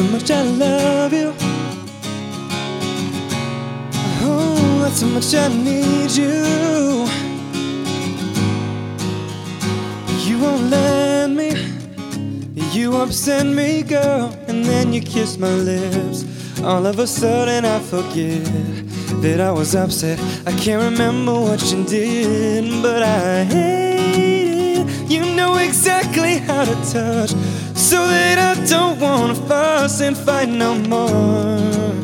much I love you. Oh, that's how much I need you. You won't let me. You upset me, girl, and then you kiss my lips. All of a sudden, I forget that I was upset. I can't remember what you did, but I hate it. You know exactly how to touch, so that I don't wanna fuss and fight no more.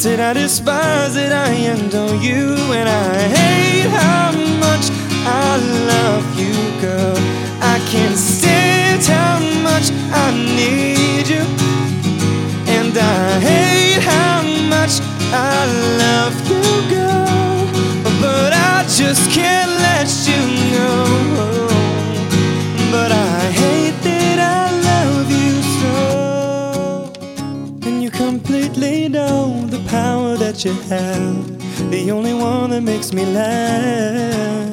Did I despise it? I adore you, and I hate how much I love you, girl. I can't stand how much I need you, and I hate how much I love you, girl. But I just can't that you have. The only one that makes me laugh.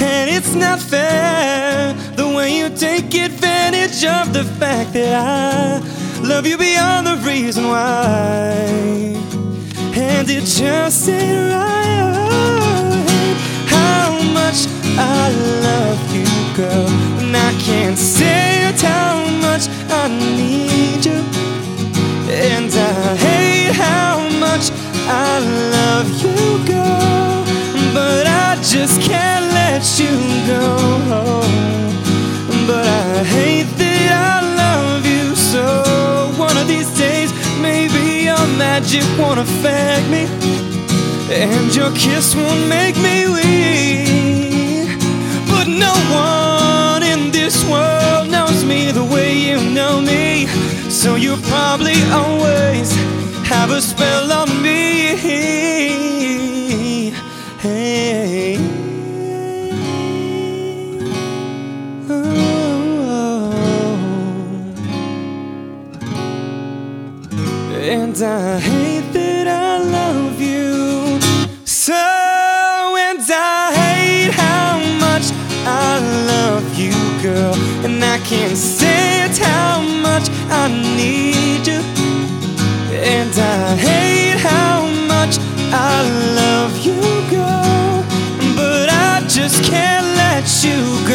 And it's not fair the way you take advantage of the fact that I love you beyond the reason why. And it just ain't right how much I love you, girl. Magic won't affect me. And your kiss won't make me weak. But no one in this world knows me the way you know me. So you probably always have a spell on me. And I hate that I love you so, and I hate how much I love you, girl. And I can't say it how much I need you. And I hate how much I love you, girl. But I just can't let you go.